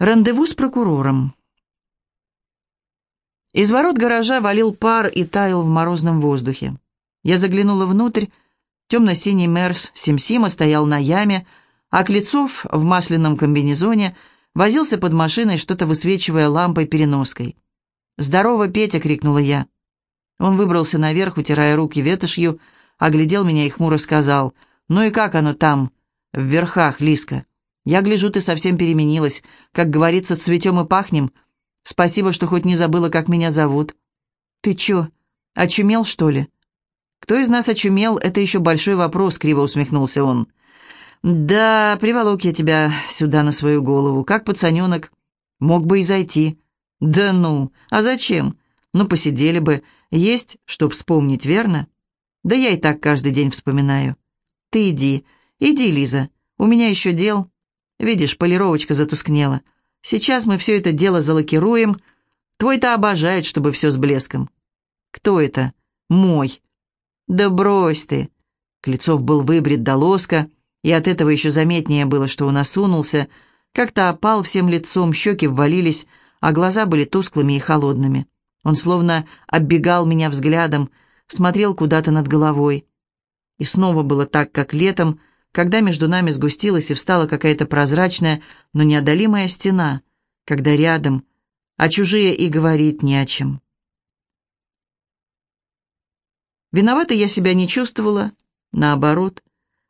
Рандеву с прокурором. Из ворот гаража валил пар и таял в морозном воздухе. Я заглянула внутрь. Темно-синий Мерс Симсима стоял на яме, а Клецов в масляном комбинезоне возился под машиной, что-то высвечивая лампой-переноской. «Здорово, Петя!» — крикнула я. Он выбрался наверх, утирая руки ветошью, оглядел меня и хмуро сказал, «Ну и как оно там, в верхах, Лиска?» Я гляжу, ты совсем переменилась. Как говорится, цветем и пахнем. Спасибо, что хоть не забыла, как меня зовут. Ты чё, очумел, что ли? Кто из нас очумел, это еще большой вопрос, криво усмехнулся он. Да, приволок я тебя сюда на свою голову, как пацаненок. Мог бы и зайти. Да ну, а зачем? Ну, посидели бы. Есть, что вспомнить, верно? Да я и так каждый день вспоминаю. Ты иди, иди, Лиза, у меня еще дел. Видишь, полировочка затускнела. Сейчас мы все это дело залакируем. Твой-то обожает, чтобы все с блеском. Кто это? Мой. Да брось ты. Клецов был выбрит до лоска, и от этого еще заметнее было, что он осунулся, как-то опал всем лицом, щеки ввалились, а глаза были тусклыми и холодными. Он словно оббегал меня взглядом, смотрел куда-то над головой. И снова было так, как летом, когда между нами сгустилась и встала какая-то прозрачная, но неодолимая стена, когда рядом, а чужие и говорить не о чем. Виновата я себя не чувствовала, наоборот.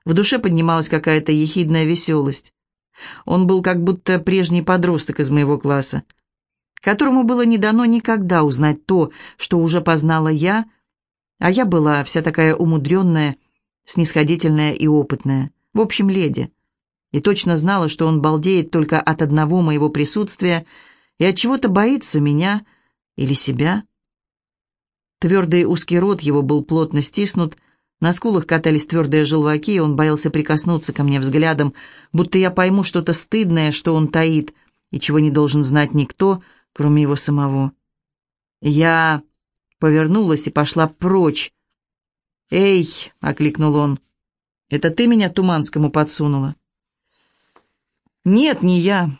В душе поднималась какая-то ехидная веселость. Он был как будто прежний подросток из моего класса, которому было не дано никогда узнать то, что уже познала я, а я была вся такая умудренная, снисходительная и опытная, в общем, леди. И точно знала, что он балдеет только от одного моего присутствия и от чего-то боится меня или себя. Твердый узкий рот его был плотно стиснут, на скулах катались твердые желваки, и он боялся прикоснуться ко мне взглядом, будто я пойму что-то стыдное, что он таит, и чего не должен знать никто, кроме его самого. Я повернулась и пошла прочь, «Эй!» — окликнул он. «Это ты меня Туманскому подсунула?» «Нет, не я.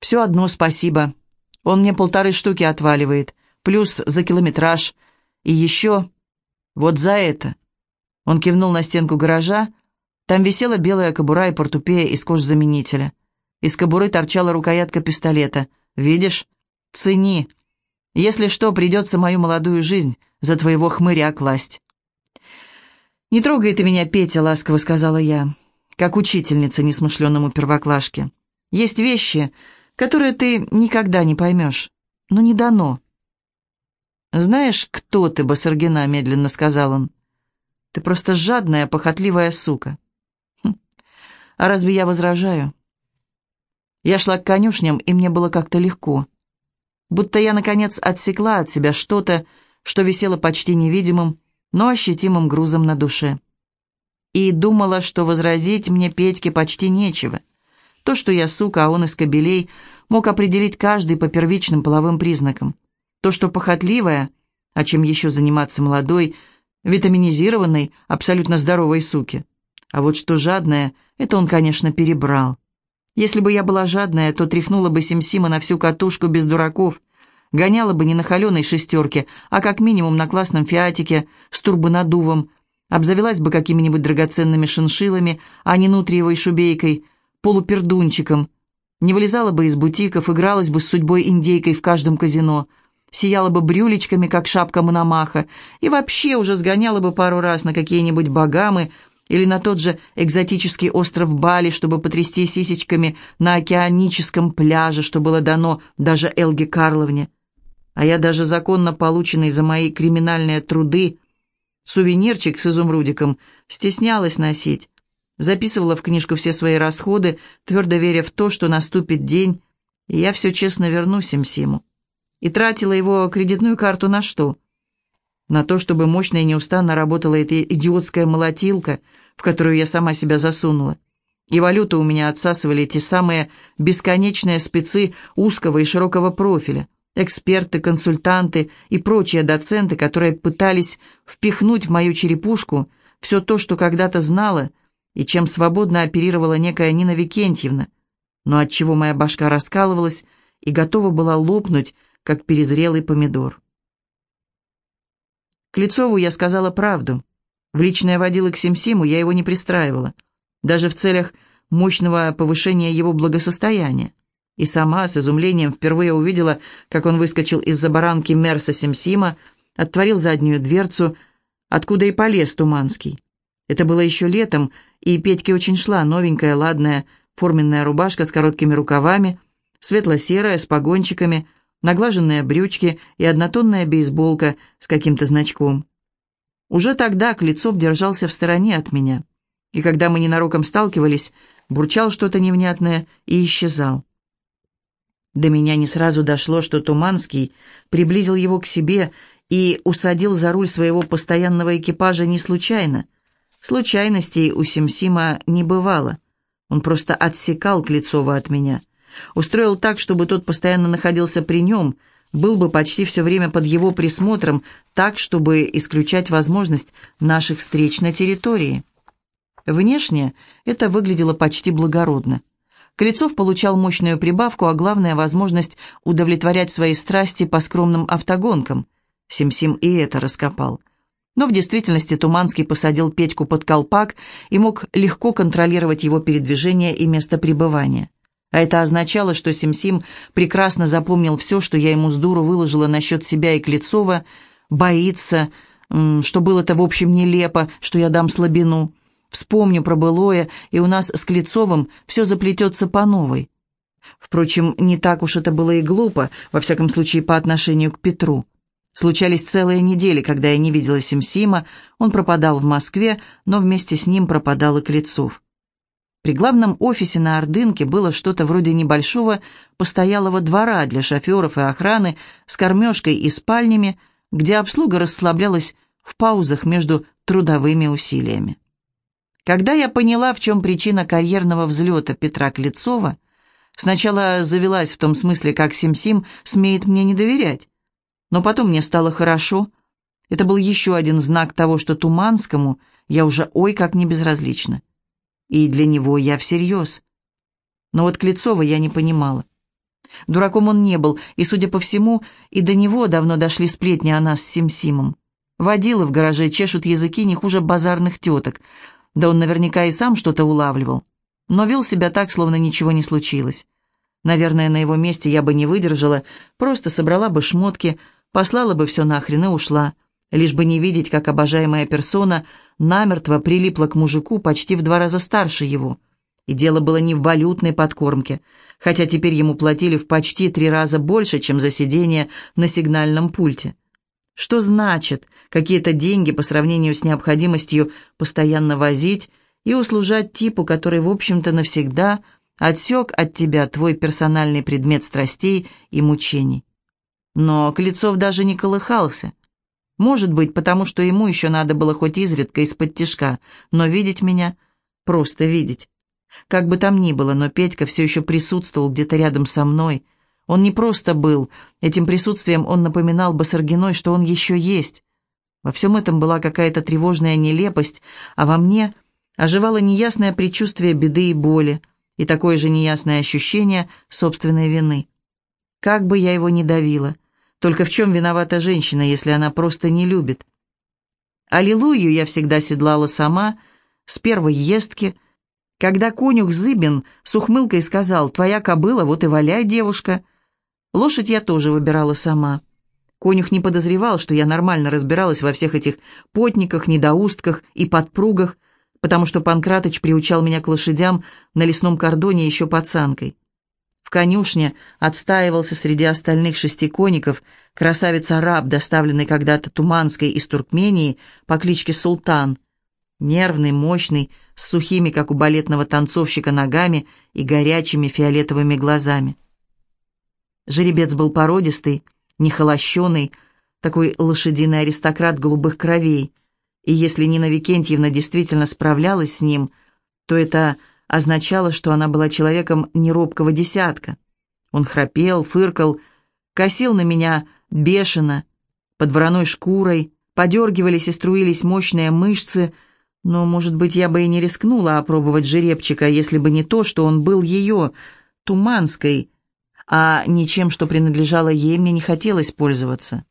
Все одно спасибо. Он мне полторы штуки отваливает, плюс за километраж. И еще вот за это». Он кивнул на стенку гаража. Там висела белая кобура и портупея из кожзаменителя. Из кобуры торчала рукоятка пистолета. «Видишь? Цени. Если что, придется мою молодую жизнь за твоего хмыря класть». «Не трогай ты меня, Петя», — ласково сказала я, как учительница несмышленному первоклашке. «Есть вещи, которые ты никогда не поймешь, но не дано». «Знаешь, кто ты, Басаргина?» — медленно сказал он. «Ты просто жадная, похотливая сука». Хм. «А разве я возражаю?» Я шла к конюшням, и мне было как-то легко. Будто я, наконец, отсекла от себя что-то, что висело почти невидимым, но ощутимым грузом на душе. И думала, что возразить мне Петьке почти нечего. То, что я сука, а он из кобелей, мог определить каждый по первичным половым признакам. То, что похотливая, а чем еще заниматься молодой, витаминизированной, абсолютно здоровой суке. А вот что жадная, это он, конечно, перебрал. Если бы я была жадная, то тряхнула бы Симсима на всю катушку без дураков, Гоняла бы не на холеной шестерке, а как минимум на классном фиатике с турбонадувом. Обзавелась бы какими-нибудь драгоценными шиншилами, а не нутриевой шубейкой, полупердунчиком. Не вылезала бы из бутиков, игралась бы с судьбой индейкой в каждом казино. Сияла бы брюлечками, как шапка Мономаха, и вообще уже сгоняла бы пару раз на какие-нибудь богамы или на тот же экзотический остров Бали, чтобы потрясти сисечками на океаническом пляже, что было дано даже Элге Карловне а я даже законно полученный за мои криминальные труды сувенирчик с изумрудиком стеснялась носить. Записывала в книжку все свои расходы, твердо веря в то, что наступит день, и я все честно верну Симсиму. И тратила его кредитную карту на что? На то, чтобы мощно и неустанно работала эта идиотская молотилка, в которую я сама себя засунула. И валюту у меня отсасывали те самые бесконечные спецы узкого и широкого профиля — эксперты, консультанты и прочие доценты, которые пытались впихнуть в мою черепушку все то, что когда-то знала и чем свободно оперировала некая Нина Викентьевна, но отчего моя башка раскалывалась и готова была лопнуть, как перезрелый помидор. Клецову я сказала правду. В личное водило к Симсиму я его не пристраивала, даже в целях мощного повышения его благосостояния. И сама с изумлением впервые увидела, как он выскочил из-за баранки Мерса Симсима, отворил заднюю дверцу, откуда и полез Туманский. Это было еще летом, и Петьке очень шла новенькая, ладная, форменная рубашка с короткими рукавами, светло-серая, с погончиками, наглаженные брючки и однотонная бейсболка с каким-то значком. Уже тогда Клецов держался в стороне от меня, и когда мы ненароком сталкивались, бурчал что-то невнятное и исчезал. До меня не сразу дошло, что Туманский приблизил его к себе и усадил за руль своего постоянного экипажа не случайно. Случайностей у Симсима не бывало. Он просто отсекал Клецова от меня. Устроил так, чтобы тот постоянно находился при нем, был бы почти все время под его присмотром, так, чтобы исключать возможность наших встреч на территории. Внешне это выглядело почти благородно. Клецов получал мощную прибавку, а главное – возможность удовлетворять свои страсти по скромным автогонкам. Сим-Сим и это раскопал. Но в действительности Туманский посадил Петьку под колпак и мог легко контролировать его передвижение и место пребывания. А это означало, что Сим-Сим прекрасно запомнил все, что я ему с дуру выложила насчет себя и Клецова, боится, что было-то в общем нелепо, что я дам слабину. Вспомню про былое, и у нас с Клецовым все заплетется по новой. Впрочем, не так уж это было и глупо, во всяком случае, по отношению к Петру. Случались целые недели, когда я не видела Симсима, он пропадал в Москве, но вместе с ним пропадал и Клецов. При главном офисе на Ордынке было что-то вроде небольшого постоялого двора для шоферов и охраны с кормежкой и спальнями, где обслуга расслаблялась в паузах между трудовыми усилиями. Когда я поняла, в чем причина карьерного взлета Петра Клецова, сначала завелась в том смысле, как Сим-Сим смеет мне не доверять, но потом мне стало хорошо. Это был еще один знак того, что Туманскому я уже ой как не безразлична. И для него я всерьез. Но вот Клецова я не понимала. Дураком он не был, и, судя по всему, и до него давно дошли сплетни о нас с Сим-Симом. Водилы в гараже чешут языки не хуже базарных теток. Да он наверняка и сам что-то улавливал. Но вел себя так, словно ничего не случилось. Наверное, на его месте я бы не выдержала, просто собрала бы шмотки, послала бы все нахрен и ушла, лишь бы не видеть, как обожаемая персона намертво прилипла к мужику почти в два раза старше его. И дело было не в валютной подкормке, хотя теперь ему платили в почти три раза больше, чем за сидение на сигнальном пульте. Что значит какие-то деньги по сравнению с необходимостью постоянно возить и услужать типу, который, в общем-то, навсегда отсек от тебя твой персональный предмет страстей и мучений? Но Клецов даже не колыхался. Может быть, потому что ему еще надо было хоть изредка из-под тишка, но видеть меня, просто видеть. Как бы там ни было, но Петька все еще присутствовал где-то рядом со мной. Он не просто был, этим присутствием он напоминал Басаргиной, что он еще есть. Во всем этом была какая-то тревожная нелепость, а во мне оживало неясное предчувствие беды и боли и такое же неясное ощущение собственной вины. Как бы я его ни давила, только в чем виновата женщина, если она просто не любит? Аллилуйю я всегда седлала сама, с первой ездки, когда конюх Зыбин с ухмылкой сказал «Твоя кобыла, вот и валяй, девушка». Лошадь я тоже выбирала сама. Конюх не подозревал, что я нормально разбиралась во всех этих потниках, недоустках и подпругах, потому что Панкратыч приучал меня к лошадям на лесном кордоне еще пацанкой. В конюшне отстаивался среди остальных шести коников красавец-араб, доставленный когда-то Туманской из Туркмении по кличке Султан. Нервный, мощный, с сухими, как у балетного танцовщика, ногами и горячими фиолетовыми глазами. Жеребец был породистый, нехолощенный, такой лошадиный аристократ голубых кровей. И если Нина Викентьевна действительно справлялась с ним, то это означало, что она была человеком неробкого десятка. Он храпел, фыркал, косил на меня бешено, под вороной шкурой, подергивались и струились мощные мышцы, но, может быть, я бы и не рискнула опробовать жеребчика, если бы не то, что он был ее, Туманской, а ничем, что принадлежало ей, мне не хотелось пользоваться.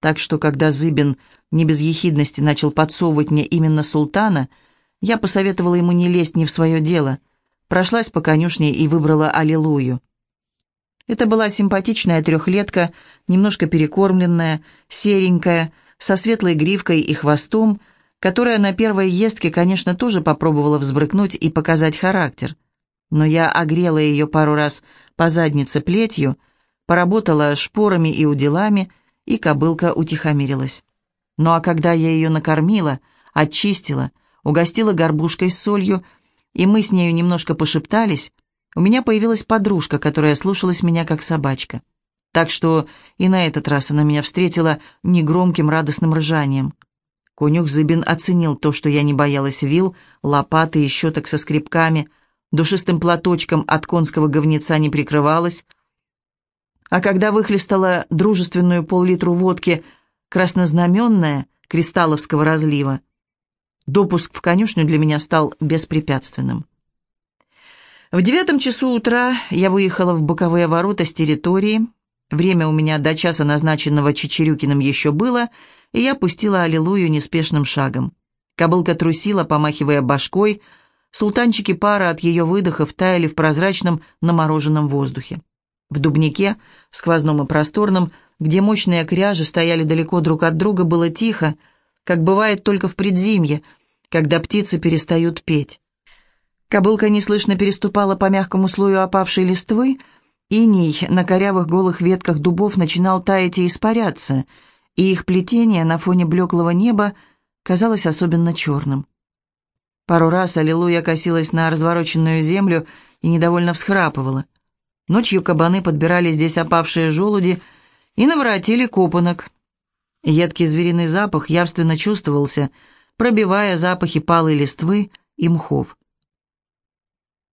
Так что, когда Зыбин не без ехидности начал подсовывать мне именно султана, я посоветовала ему не лезть не в свое дело, прошлась по конюшне и выбрала аллилуйю. Это была симпатичная трехлетка, немножко перекормленная, серенькая, со светлой гривкой и хвостом, которая на первой ездке, конечно, тоже попробовала взбрыкнуть и показать характер. Но я огрела ее пару раз по заднице плетью, поработала шпорами и уделами, и кобылка утихомирилась. Ну а когда я ее накормила, очистила, угостила горбушкой с солью, и мы с нею немножко пошептались, у меня появилась подружка, которая слушалась меня как собачка. Так что и на этот раз она меня встретила негромким радостным ржанием. Конюх Зыбин оценил то, что я не боялась вил, лопаты и щеток со скребками, душистым платочком от конского говнеца не прикрывалась, а когда выхлестала дружественную пол-литру водки краснознаменная кристалловского разлива, допуск в конюшню для меня стал беспрепятственным. В девятом часу утра я выехала в боковые ворота с территории. Время у меня до часа, назначенного Чечерюкиным, еще было, и я пустила аллилуйю неспешным шагом. Кобылка трусила, помахивая башкой. Султанчики пара от ее выдохов таяли в прозрачном намороженном воздухе. В дубнике, сквозном и просторном, где мощные кряжи стояли далеко друг от друга, было тихо, как бывает только в предзимье, когда птицы перестают петь. Кобылка неслышно переступала по мягкому слою опавшей листвы, иней на корявых голых ветках дубов начинал таять и испаряться, и их плетение на фоне блеклого неба казалось особенно черным. Пару раз Аллилуйя косилась на развороченную землю и недовольно всхрапывала. Ночью кабаны подбирали здесь опавшие желуди и наворотили копанок. Едкий звериный запах явственно чувствовался, пробивая запахи палой листвы и мхов.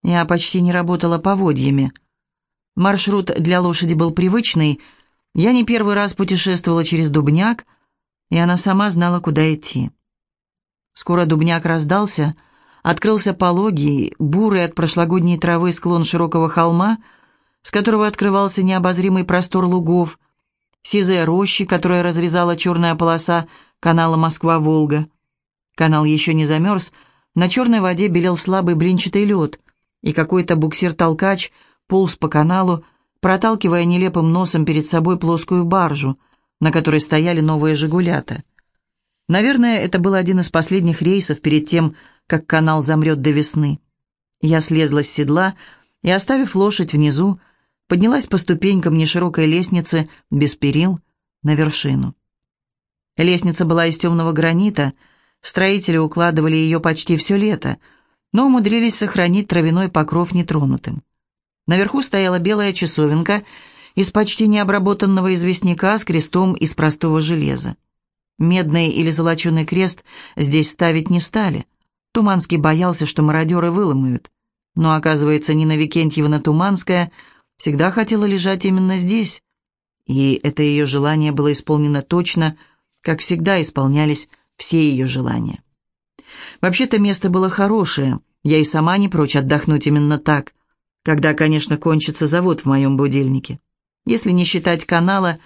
Я почти не работала поводьями. Маршрут для лошади был привычный. Я не первый раз путешествовала через Дубняк, и она сама знала, куда идти. Скоро Дубняк раздался, открылся пологий, бурый от прошлогодней травы склон широкого холма, с которого открывался необозримый простор лугов, сизые рощи, которая разрезала черная полоса канала Москва-Волга. Канал еще не замерз, на черной воде белел слабый блинчатый лед — и какой-то буксир-толкач полз по каналу, проталкивая нелепым носом перед собой плоскую баржу, на которой стояли новые «Жигулята». Наверное, это был один из последних рейсов перед тем, как канал замрет до весны. Я слезла с седла и, оставив лошадь внизу, поднялась по ступенькам неширокой лестницы без перил на вершину. Лестница была из темного гранита, строители укладывали ее почти все лето — но умудрились сохранить травяной покров нетронутым. Наверху стояла белая часовенка из почти необработанного известняка с крестом из простого железа. Медный или золоченый крест здесь ставить не стали. Туманский боялся, что мародеры выломают. Но, оказывается, Нина Викентьевна Туманская всегда хотела лежать именно здесь. И это ее желание было исполнено точно, как всегда исполнялись все ее желания. Вообще-то место было хорошее, я и сама не прочь отдохнуть именно так, когда, конечно, кончится завод в моем будильнике. Если не считать канала,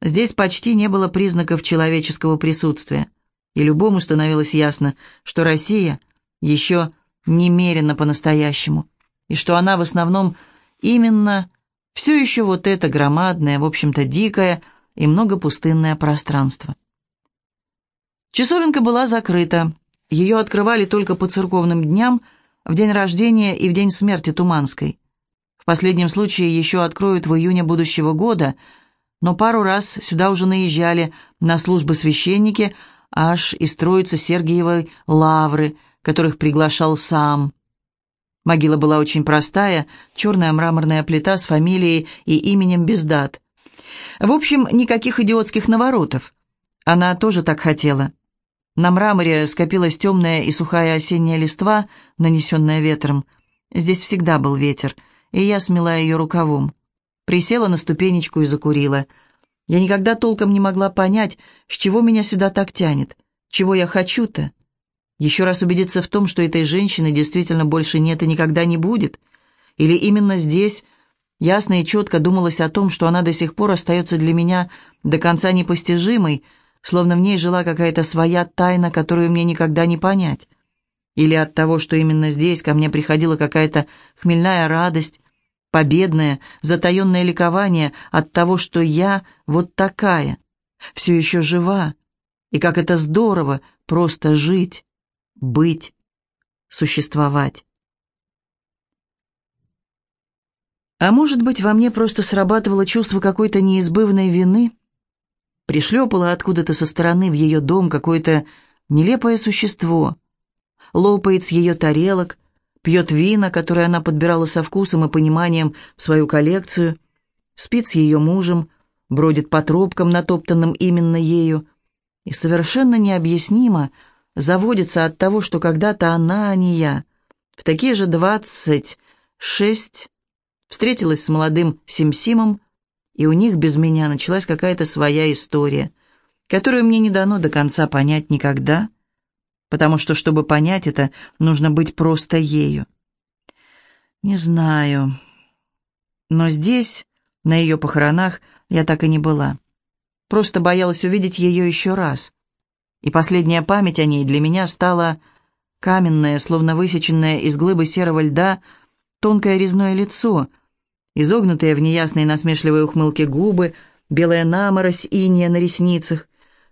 здесь почти не было признаков человеческого присутствия, и любому становилось ясно, что Россия еще немерена по-настоящему, и что она в основном именно все еще вот это громадное, в общем-то дикое и многопустынное пространство. Часовенка была закрыта, ее открывали только по церковным дням, в день рождения и в день смерти Туманской. В последнем случае еще откроют в июне будущего года, но пару раз сюда уже наезжали на службы священники, аж из Троицы Сергиевой лавры, которых приглашал сам. Могила была очень простая, черная мраморная плита с фамилией и именем без дат. В общем, никаких идиотских наворотов. Она тоже так хотела. На мраморе скопилась темная и сухая осенняя листва, нанесенная ветром. Здесь всегда был ветер, и я смела ее рукавом. Присела на ступенечку и закурила. Я никогда толком не могла понять, с чего меня сюда так тянет, чего я хочу-то. Еще раз убедиться в том, что этой женщины действительно больше нет и никогда не будет, Или именно здесь ясно и четко думалось о том, что она до сих пор остается для меня до конца непостижимой, словно в ней жила какая-то своя тайна, которую мне никогда не понять. Или от того, что именно здесь ко мне приходила какая-то хмельная радость, победное, затаенное ликование от того, что я вот такая, все еще жива, и как это здорово просто жить, быть, существовать. А может быть, во мне просто срабатывало чувство какой-то неизбывной вины? Пришлепало откуда-то со стороны в ее дом какое-то нелепое существо. Лопает с ее тарелок, пьет вина, которые она подбирала со вкусом и пониманием в свою коллекцию, спит с ее мужем, бродит по тропкам, натоптанным именно ею, и совершенно необъяснимо заводится от того, что когда-то она, а не я, в такие же двадцать шесть встретилась с молодым Симсимом, и у них без меня началась какая-то своя история, которую мне не дано до конца понять никогда, потому что, чтобы понять это, нужно быть просто ею. Не знаю, но здесь, на ее похоронах, я так и не была. Просто боялась увидеть ее еще раз. И последняя память о ней для меня стала каменное, словно высеченное из глыбы серого льда, тонкое резное лицо, изогнутые в неясной насмешливой ухмылке губы, белая наморось иния на ресницах,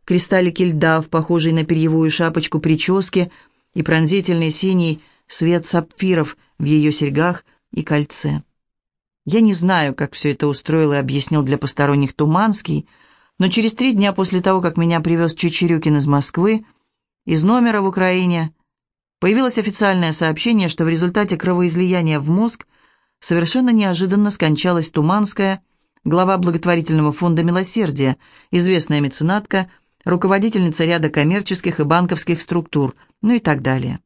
кристаллики льда в похожей на перьевую шапочку прическе и пронзительный синий свет сапфиров в ее серьгах и кольце. Я не знаю, как все это устроил и объяснил для посторонних Туманский, но через три дня после того, как меня привез Чечерюкин из Москвы, из номера в Украине, появилось официальное сообщение, что в результате кровоизлияния в мозг совершенно неожиданно скончалась Туманская, глава благотворительного фонда «Милосердие», известная меценатка, руководительница ряда коммерческих и банковских структур, ну и так далее.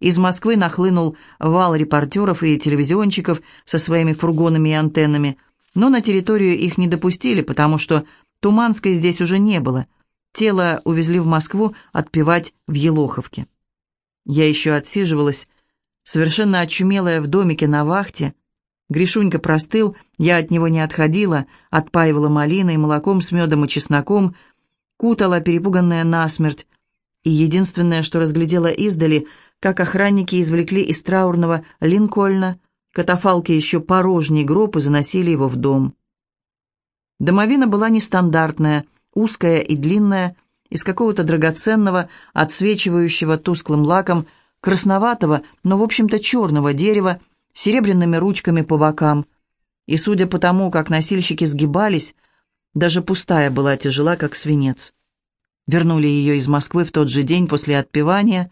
Из Москвы нахлынул вал репортеров и телевизионщиков со своими фургонами и антеннами, но на территорию их не допустили, потому что Туманской здесь уже не было. Тело увезли в Москву отпевать в Елоховке. Я еще отсиживалась, совершенно очумелая в домике на вахте. Гришунька простыл, я от него не отходила, отпаивала малиной, молоком с медом и чесноком, кутала, перепуганная насмерть. И единственное, что разглядела издали, как охранники извлекли из траурного Линкольна катафалки еще порожний гроб и заносили его в дом. Домовина была нестандартная, узкая и длинная, из какого-то драгоценного, отсвечивающего тусклым лаком, красноватого, но, в общем-то, черного дерева, серебряными ручками по бокам. И, судя по тому, как носильщики сгибались, даже пустая была тяжела, как свинец. Вернули ее из Москвы в тот же день после отпевания,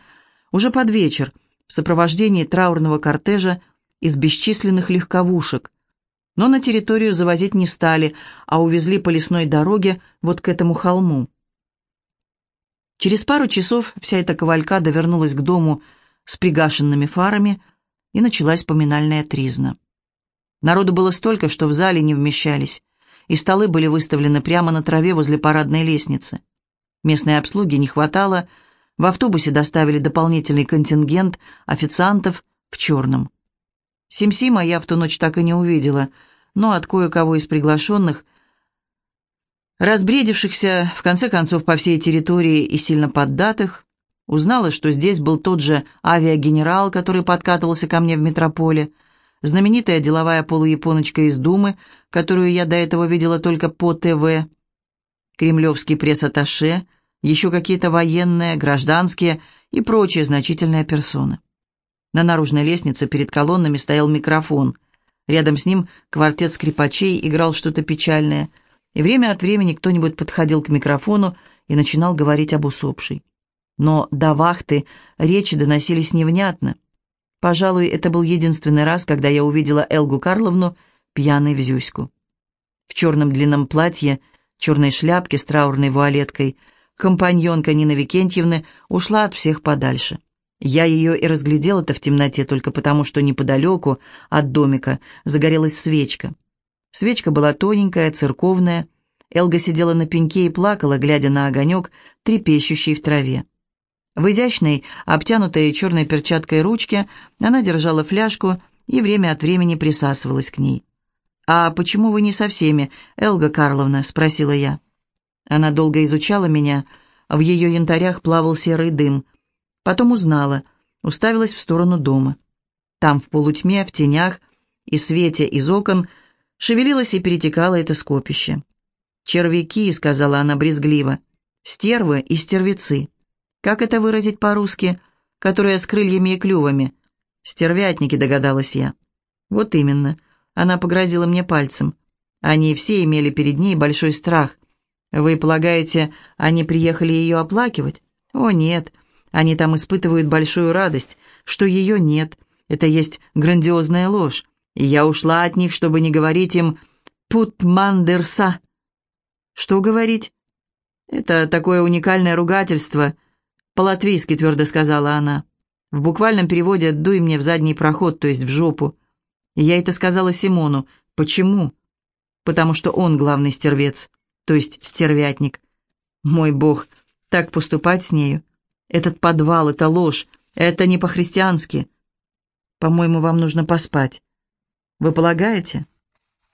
уже под вечер, в сопровождении траурного кортежа из бесчисленных легковушек, но на территорию завозить не стали, а увезли по лесной дороге вот к этому холму. Через пару часов вся эта кавалькада вернулась к дому с пригашенными фарами, и началась поминальная тризна. Народу было столько, что в зале не вмещались, и столы были выставлены прямо на траве возле парадной лестницы. Местной обслуги не хватало, в автобусе доставили дополнительный контингент официантов в черном. Симсима я в ту ночь так и не увидела, но от кое-кого из приглашенных, разбредившихся, в конце концов, по всей территории и сильно поддатых, узнала, что здесь был тот же авиагенерал, который подкатывался ко мне в метрополе, знаменитая деловая полуяпоночка из Думы, которую я до этого видела только по ТВ, кремлевский пресс-атташе, еще какие-то военные, гражданские и прочие значительные персоны. На наружной лестнице перед колоннами стоял микрофон. Рядом с ним квартет скрипачей играл что-то печальное, и время от времени кто-нибудь подходил к микрофону и начинал говорить об усопшей. Но до вахты речи доносились невнятно. Пожалуй, это был единственный раз, когда я увидела Элгу Карловну пьяной в Зюську. В черном длинном платье, черной шляпке с траурной вуалеткой, компаньонка Нины Викентьевны ушла от всех подальше. Я ее и разглядела-то в темноте только потому, что неподалеку от домика загорелась свечка. Свечка была тоненькая, церковная. Элга сидела на пеньке и плакала, глядя на огонек, трепещущий в траве. В изящной, обтянутой черной перчаткой ручке она держала фляжку и время от времени присасывалась к ней. «А почему вы не со всеми, Элга Карловна?» — спросила я. Она долго изучала меня, в ее янтарях плавал серый дым. Потом узнала, уставилась в сторону дома. Там, в полутьме, в тенях и свете из окон, шевелилось и перетекало это скопище. «Червяки», — сказала она брезгливо, — «стервы и стервецы». Как это выразить по-русски? Которые с крыльями и клювами. Стервятники, догадалась я. Вот именно. Она погрозила мне пальцем. Они все имели перед ней большой страх. Вы полагаете, они приехали ее оплакивать? О, нет. Они там испытывают большую радость, что ее нет. Это есть грандиозная ложь. И я ушла от них, чтобы не говорить им «путмандерса». Что говорить? Это такое уникальное ругательство. По-латвийски твердо сказала она. В буквальном переводе «дуй мне в задний проход», то есть в жопу. Я это сказала Симону. Почему? Потому что он главный стервец, то есть стервятник. Мой бог, так поступать с нею? Этот подвал — это ложь, это не по-христиански. По-моему, вам нужно поспать. Вы полагаете?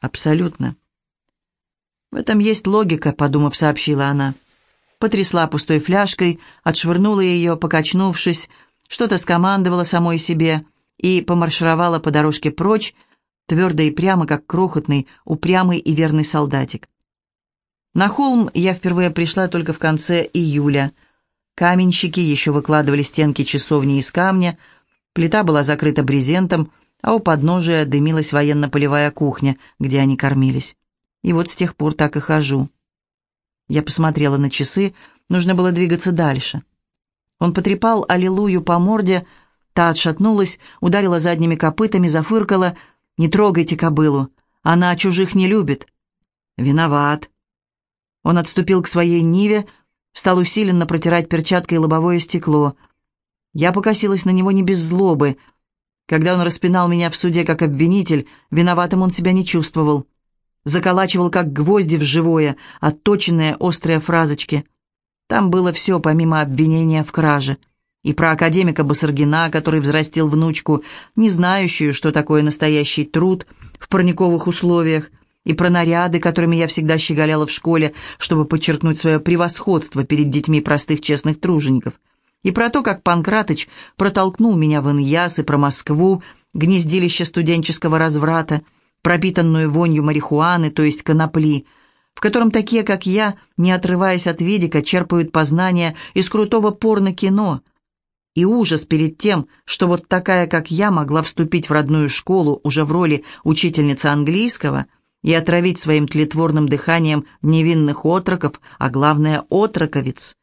Абсолютно. В этом есть логика, подумав, сообщила она. Потрясла пустой фляжкой, отшвырнула ее, покачнувшись, что-то скомандовала самой себе и помаршировала по дорожке прочь, твердо и прямо, как крохотный, упрямый и верный солдатик. На холм я впервые пришла только в конце июля. Каменщики еще выкладывали стенки часовни из камня, плита была закрыта брезентом, а у подножия дымилась военно-полевая кухня, где они кормились. И вот с тех пор так и хожу. Я посмотрела на часы, нужно было двигаться дальше. Он потрепал Аллилуйю по морде, та отшатнулась, ударила задними копытами, зафыркала. «Не трогайте кобылу, она чужих не любит». «Виноват». Он отступил к своей Ниве, стал усиленно протирать перчаткой лобовое стекло. Я покосилась на него не без злобы. Когда он распинал меня в суде как обвинитель, виноватым он себя не чувствовал. Заколачивал как гвозди в живое, отточенные острые фразочки. Там было все, помимо обвинения в краже. И про академика Басаргина, который взрастил внучку, не знающую, что такое настоящий труд в парниковых условиях, и про наряды, которыми я всегда щеголяла в школе, чтобы подчеркнуть свое превосходство перед детьми простых честных тружеников, и про то, как Панкратыч протолкнул меня в Иньяс, и про Москву, гнездилище студенческого разврата, пропитанную вонью марихуаны, то есть конопли – в котором такие, как я, не отрываясь от видика, черпают познания из крутого порно-кино. И ужас перед тем, что вот такая, как я, могла вступить в родную школу уже в роли учительницы английского и отравить своим тлетворным дыханием невинных отроков, а главное, отроковиц.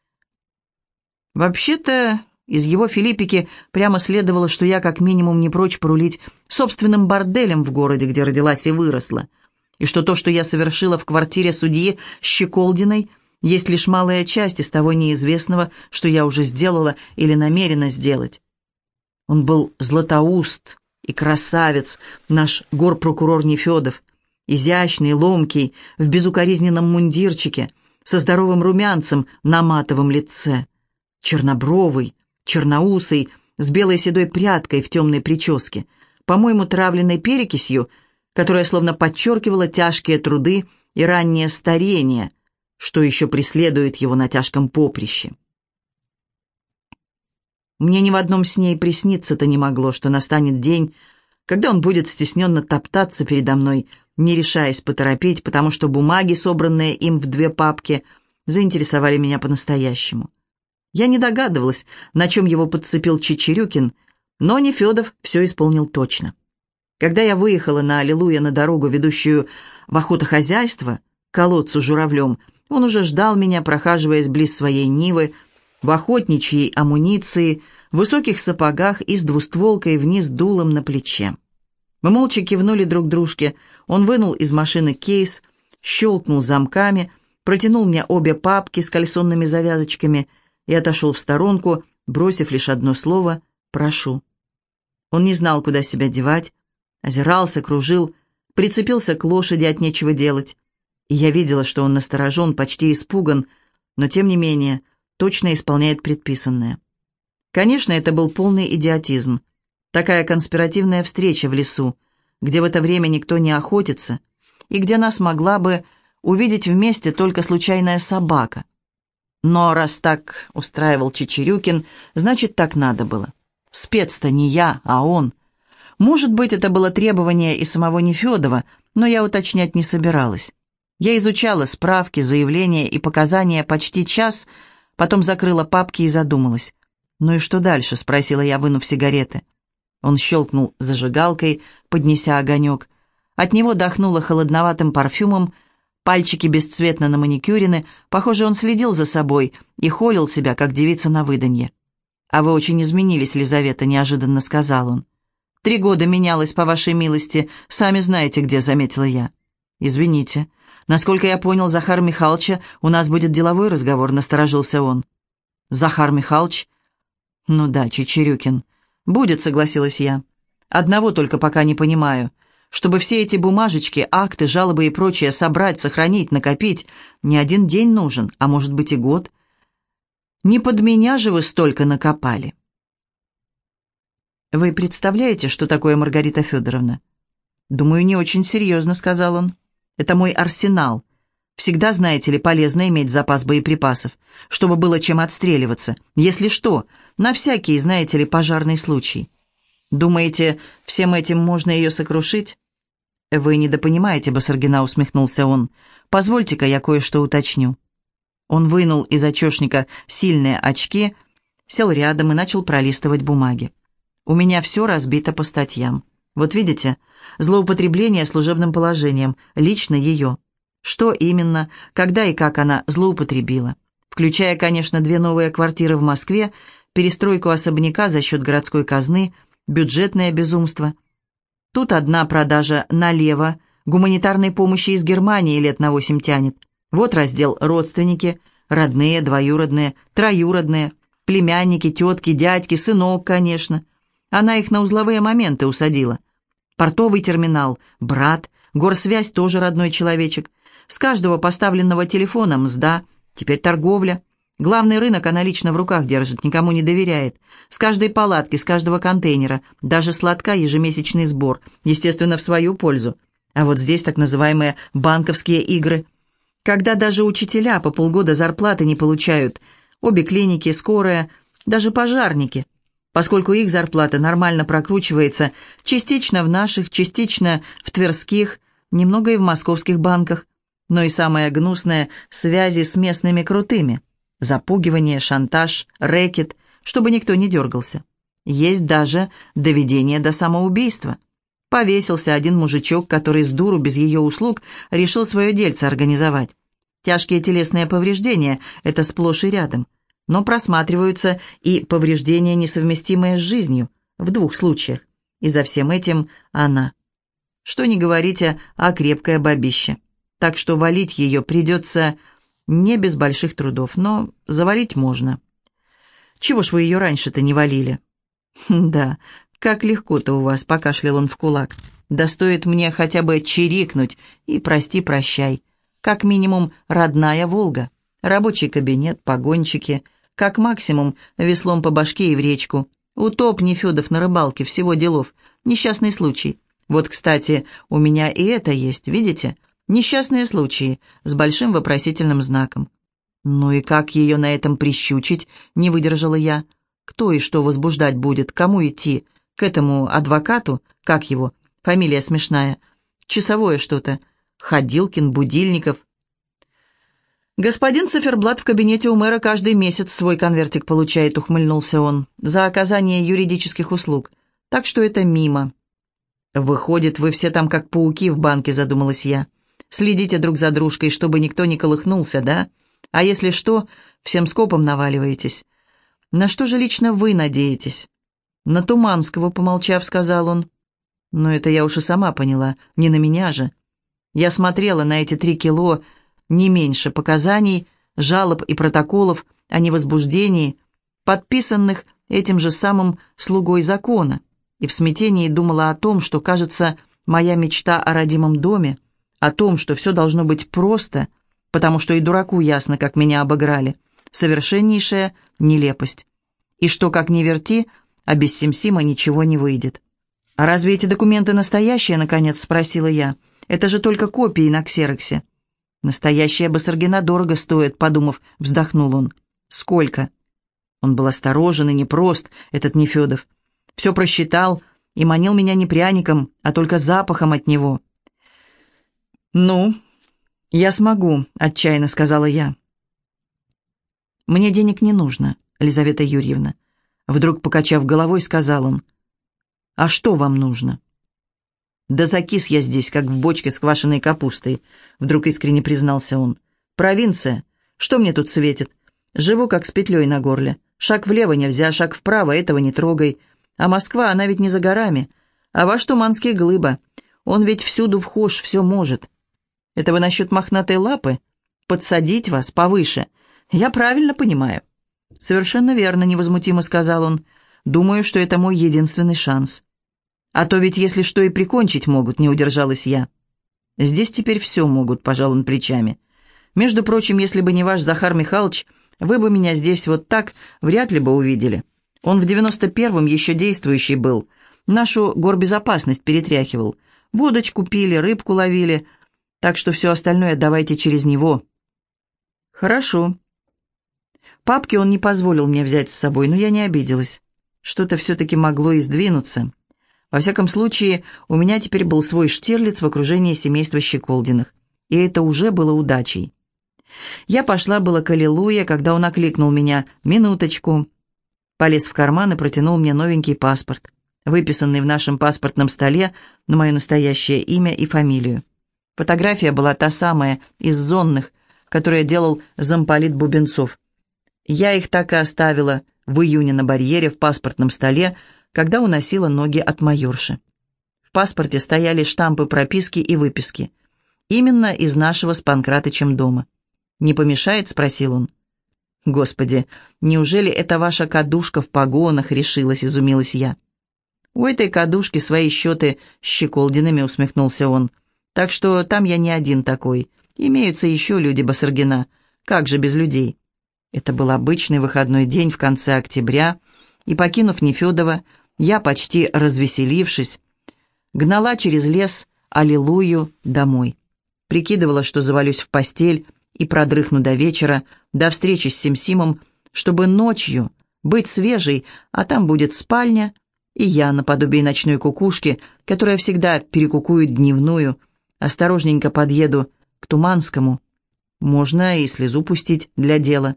Вообще-то, из его Филиппики прямо следовало, что я как минимум не прочь порулить собственным борделем в городе, где родилась и выросла – и что то, что я совершила в квартире судьи Щеколдиной, есть лишь малая часть из того неизвестного, что я уже сделала или намерена сделать. Он был златоуст и красавец, наш горпрокурор Нефедов, изящный, ломкий, в безукоризненном мундирчике, со здоровым румянцем на матовом лице, чернобровый, черноусый, с белой седой прядкой в темной прическе, по-моему, травленной перекисью — которая словно подчеркивала тяжкие труды и раннее старение, что еще преследует его на тяжком поприще. Мне ни в одном с ней присниться-то не могло, что настанет день, когда он будет стесненно топтаться передо мной, не решаясь поторопить, потому что бумаги, собранные им в две папки, заинтересовали меня по-настоящему. Я не догадывалась, на чем его подцепил Чечерюкин, но Нефедов все исполнил точно. Когда я выехала на Аллилуйя на дорогу, ведущую в охотохозяйство, к колодцу журавлем, он уже ждал меня, прохаживаясь близ своей Нивы, в охотничьей амуниции, в высоких сапогах и с двустволкой вниз дулом на плече. Мы молча кивнули друг дружке, он вынул из машины кейс, щелкнул замками, протянул мне обе папки с кальсонными завязочками и отошел в сторонку, бросив лишь одно слово «прошу». Он не знал, куда себя девать, Озирался, кружил, прицепился к лошади от нечего делать. И я видела, что он насторожен, почти испуган, но, тем не менее, точно исполняет предписанное. Конечно, это был полный идиотизм. Такая конспиративная встреча в лесу, где в это время никто не охотится, и где нас могла бы увидеть вместе только случайная собака. Но раз так устраивал Чечерюкин, значит, так надо было. Спец-то не я, а он. Может быть, это было требование и самого Нефедова, но я уточнять не собиралась. Я изучала справки, заявления и показания почти час, потом закрыла папки и задумалась. «Ну и что дальше?» — спросила я, вынув сигареты. Он щелкнул зажигалкой, поднеся огонек. От него дохнуло холодноватым парфюмом, пальчики бесцветно на маникюрены, похоже, он следил за собой и холил себя, как девица на выданье. «А вы очень изменились, Лизавета», — неожиданно сказал он. «Три года менялась, по вашей милости, сами знаете где», — заметила я. «Извините. Насколько я понял, Захар Михайловича, у нас будет деловой разговор», — насторожился он. «Захар Михайлович?» «Ну да, Чечерюкин. Будет», — согласилась я. «Одного только пока не понимаю. Чтобы все эти бумажечки, акты, жалобы и прочее собрать, сохранить, накопить, не один день нужен, а может быть и год. Не под меня же вы столько накопали». «Вы представляете, что такое Маргарита Федоровна?» «Думаю, не очень серьезно», — сказал он. «Это мой арсенал. Всегда, знаете ли, полезно иметь запас боеприпасов, чтобы было чем отстреливаться. Если что, на всякий, знаете ли, пожарный случай. Думаете, всем этим можно ее сокрушить? Вы недопонимаете, Басаргина усмехнулся он. Позвольте-ка я кое-что уточню. Он вынул из очешника сильные очки, сел рядом и начал пролистывать бумаги. У меня все разбито по статьям. Вот видите, злоупотребление служебным положением, лично ее. Что именно, когда и как она злоупотребила. Включая, конечно, две новые квартиры в Москве, перестройку особняка за счет городской казны, бюджетное безумство. Тут одна продажа налево, гуманитарной помощи из Германии лет на восемь тянет. Вот раздел «Родственники», родные, двоюродные, троюродные, племянники, тетки, дядьки, сынок, конечно. Она их на узловые моменты усадила. Портовый терминал, брат, горсвязь тоже родной человечек. С каждого поставленного телефона мзда, теперь торговля. Главный рынок она лично в руках держит, никому не доверяет. С каждой палатки, с каждого контейнера, даже сладка ежемесячный сбор, естественно, в свою пользу. А вот здесь так называемые банковские игры. Когда даже учителя по полгода зарплаты не получают, обе клиники, скорая, даже пожарники, поскольку их зарплата нормально прокручивается частично в наших, частично в тверских, немного и в московских банках но и самое гнусное – связи с местными крутыми. Запугивание, шантаж, рэкет, чтобы никто не дергался. Есть даже доведение до самоубийства. Повесился один мужичок, который с дуру без ее услуг решил свое дельце организовать. Тяжкие телесные повреждения – это сплошь и рядом. Но просматриваются и повреждения, несовместимые с жизнью, в двух случаях. И за всем этим она. Что не говорите, а крепкое бабище так что валить ее придется не без больших трудов, но завалить можно. Чего ж вы ее раньше-то не валили? Да, как легко-то у вас, покашлял он в кулак. Да стоит мне хотя бы чирикнуть и прости-прощай. Как минимум родная «Волга», рабочий кабинет, погончики, как максимум веслом по башке и в речку. Утоп Нефедов на рыбалке, всего делов. Несчастный случай. Вот, кстати, у меня и это есть, видите? Несчастные случаи, с большим вопросительным знаком. «Ну и как ее на этом прищучить?» — не выдержала я. «Кто и что возбуждать будет? Кому идти? К этому адвокату? Как его? Фамилия смешная. Часовое что-то. Ходилкин, Будильников». «Господин Циферблат в кабинете у мэра каждый месяц свой конвертик получает», — ухмыльнулся он, «за оказание юридических услуг. Так что это мимо». «Выходит, вы все там как пауки в банке», — задумалась я. Следите друг за дружкой, чтобы никто не колыхнулся, да? А если что, всем скопом наваливаетесь. На что же лично вы надеетесь? На Туманского, помолчав, сказал он. Но это я уж и сама поняла, не на меня же. Я смотрела на эти три кило, не меньше показаний, жалоб и протоколов о невозбуждении, подписанных этим же самым слугой закона, и в смятении думала о том, что, кажется, моя мечта о родимом доме — о том, что все должно быть просто, потому что и дураку ясно, как меня обыграли. Совершеннейшая нелепость. И что, как ни верти, а без Симсима ничего не выйдет. «А разве эти документы настоящие?» — наконец спросила я. «Это же только копии на ксероксе». «Настоящая Басаргина дорого стоит», — подумав, вздохнул он. «Сколько?» Он был осторожен и непрост, этот Нефедов. Все просчитал и манил меня не пряником, а только запахом от него. «Ну, я смогу», — отчаянно сказала я. «Мне денег не нужно, Елизавета Юрьевна», — вдруг, покачав головой, сказал он. «А что вам нужно?» «Да закис я здесь, как в бочке с квашеной капустой», — вдруг искренне признался он. «Провинция. Что мне тут светит? Живу как с петлей на горле. Шаг влево нельзя, шаг вправо, этого не трогай. А Москва, она ведь не за горами. А ваш Туманский глыба. Он ведь всюду вхож, все может. Это вы насчет мохнатой лапы? Подсадить вас повыше. Я правильно понимаю?» «Совершенно верно», — невозмутимо сказал он. «Думаю, что это мой единственный шанс». А то ведь, если что, и прикончить могут, не удержалась я. Здесь теперь все могут, пожал он плечами. Между прочим, если бы не ваш Захар Михайлович, вы бы меня здесь вот так вряд ли бы увидели. Он в девяносто первом еще действующий был. Нашу горбезопасность перетряхивал. Водочку пили, рыбку ловили. Так что все остальное давайте через него. Хорошо. Папки он не позволил мне взять с собой, но я не обиделась. Что-то все-таки могло и сдвинуться. Во всяком случае, у меня теперь был свой Штирлиц в окружении семейства Щеколдиных, и это уже было удачей. Я пошла было к Аллилуйе, когда он окликнул меня «Минуточку». Полез в карман и протянул мне новенький паспорт, выписанный в нашем паспортном столе на мое настоящее имя и фамилию. Фотография была та самая, из зонных, которую делал замполит Бубенцов. Я их так и оставила в июне на барьере в паспортном столе, когда уносила ноги от майорши. В паспорте стояли штампы прописки и выписки. Именно из нашего с Панкратычем дома. «Не помешает?» — спросил он. «Господи, неужели это ваша кадушка в погонах?» — решилась, изумилась я. «У этой кадушки свои счеты с щеколдинами», — усмехнулся он. «Так что там я не один такой. Имеются еще люди Басаргина. Как же без людей?» Это был обычный выходной день в конце октября, и, покинув Нефедова, я, почти развеселившись, гнала через лес Аллилуйю домой. Прикидывала, что завалюсь в постель и продрыхну до вечера, до встречи с Симсимом, чтобы ночью быть свежей, а там будет спальня, и я, наподобие ночной кукушки, которая всегда перекукует дневную, осторожненько подъеду к Туманскому. Можно и слезу пустить для дела.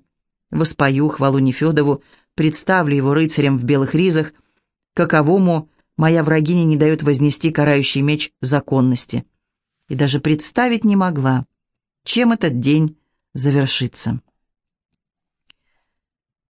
Воспою хвалу Нефедову, представлю его рыцарем в белых ризах, каковому моя врагиня не дает вознести карающий меч законности. И даже представить не могла, чем этот день завершится.